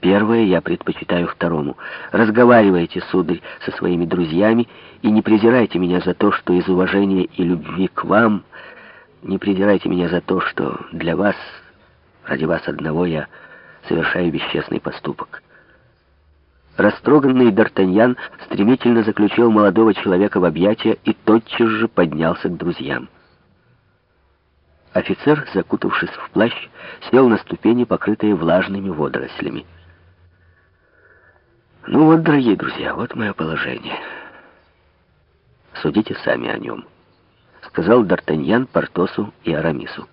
Первое я предпочитаю второму. Разговаривайте, сударь, со своими друзьями и не презирайте меня за то, что из уважения и любви к вам, не презирайте меня за то, что для вас, ради вас одного, я совершаю бесчестный поступок. Растроганный Д'Артаньян стремительно заключил молодого человека в объятия и тотчас же поднялся к друзьям. Офицер, закутавшись в плащ, сел на ступени, покрытые влажными водорослями. Ну вот, дорогие друзья, вот мое положение. Судите сами о нем, сказал Д'Артаньян Портосу и Арамису.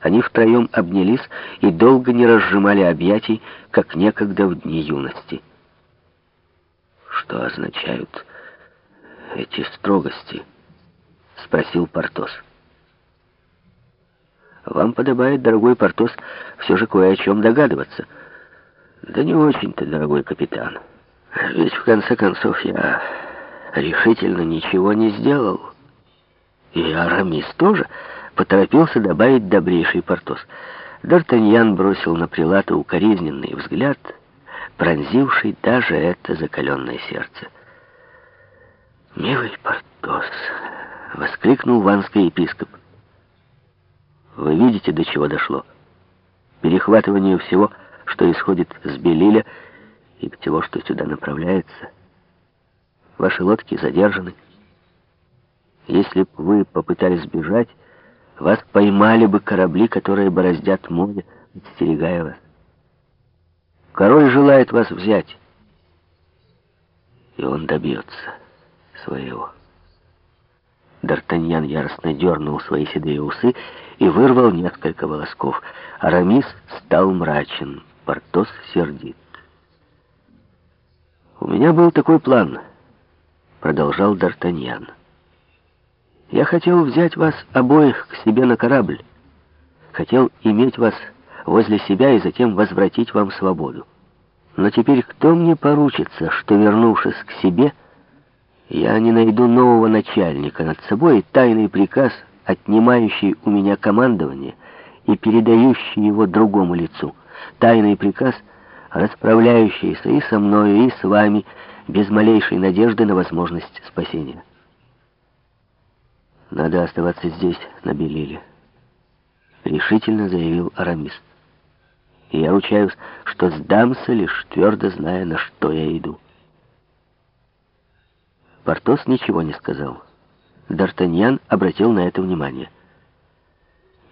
Они втроем обнялись и долго не разжимали объятий, как некогда в дни юности. «Что означают эти строгости?» — спросил Портос. «Вам подобает, дорогой Портос, все же кое о чем догадываться». «Да не очень-то, дорогой капитан. Ведь в конце концов я решительно ничего не сделал. И Арамис тоже...» поторопился добавить добрейший Портос. Д'Артаньян бросил на прилата укоризненный взгляд, пронзивший даже это закаленное сердце. «Милый Портос!» — воскликнул ванский епископ. «Вы видите, до чего дошло? Перехватывание всего, что исходит с Белиля, и всего, что сюда направляется. Ваши лодки задержаны. Если бы вы попытались сбежать, вас поймали бы корабли, которые бороздят море, подстерегая вас. Король желает вас взять, и он добьется своего. Д'Артаньян яростно дернул свои седые усы и вырвал несколько волосков. Арамис стал мрачен, Портос сердит. «У меня был такой план», — продолжал Д'Артаньян. Я хотел взять вас обоих к себе на корабль. Хотел иметь вас возле себя и затем возвратить вам свободу. Но теперь кто мне поручится, что, вернувшись к себе, я не найду нового начальника над собой и тайный приказ, отнимающий у меня командование и передающий его другому лицу. Тайный приказ, расправляющийся и со мною, и с вами, без малейшей надежды на возможность спасения. «Надо оставаться здесь, на Белиле», — решительно заявил Арамис. «И я ручаюсь, что сдамся, лишь твердо зная, на что я иду». Портос ничего не сказал. Д'Артаньян обратил на это внимание.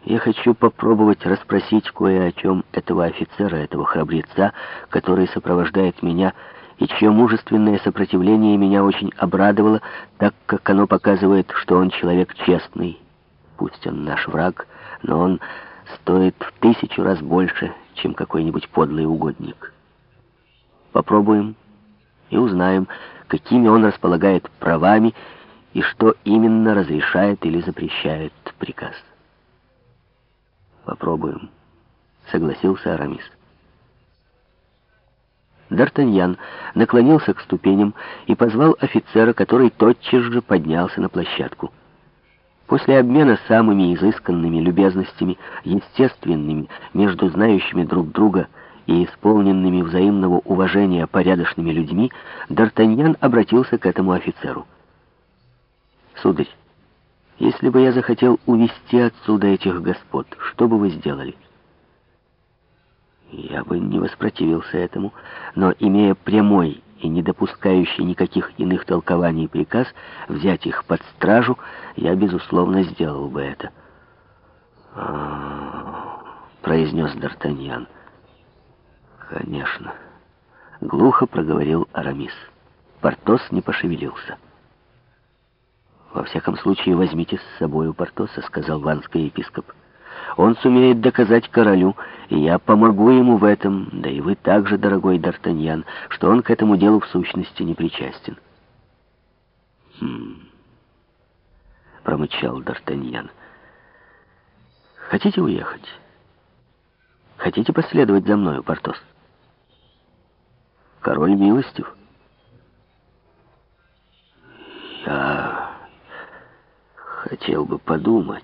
«Я хочу попробовать расспросить кое о чем этого офицера, этого храбреца, который сопровождает меня и чье мужественное сопротивление меня очень обрадовало, так как оно показывает, что он человек честный. Пусть он наш враг, но он стоит в тысячу раз больше, чем какой-нибудь подлый угодник. Попробуем и узнаем, какими он располагает правами и что именно разрешает или запрещает приказ. Попробуем, согласился Арамис. Д'Артаньян наклонился к ступеням и позвал офицера, который тотчас же поднялся на площадку. После обмена самыми изысканными любезностями, естественными между знающими друг друга и исполненными взаимного уважения порядочными людьми, Д'Артаньян обратился к этому офицеру. «Сударь, если бы я захотел увести отсюда этих господ, что бы вы сделали?» Я бы не воспротивился этому, но, имея прямой и не допускающий никаких иных толкований приказ взять их под стражу, я, безусловно, сделал бы это. «А произнес Д'Артаньян. «Конечно», — глухо проговорил Арамис. Портос не пошевелился. «Во всяком случае, возьмите с собой у Портоса», — сказал ванский епископ. Он сумеет доказать королю, и я помогу ему в этом, да и вы также, дорогой Д'Артаньян, что он к этому делу в сущности не причастен. «Хм...» — промычал Д'Артаньян. «Хотите уехать? Хотите последовать за мною, Портос?» «Король милостив». «Я хотел бы подумать».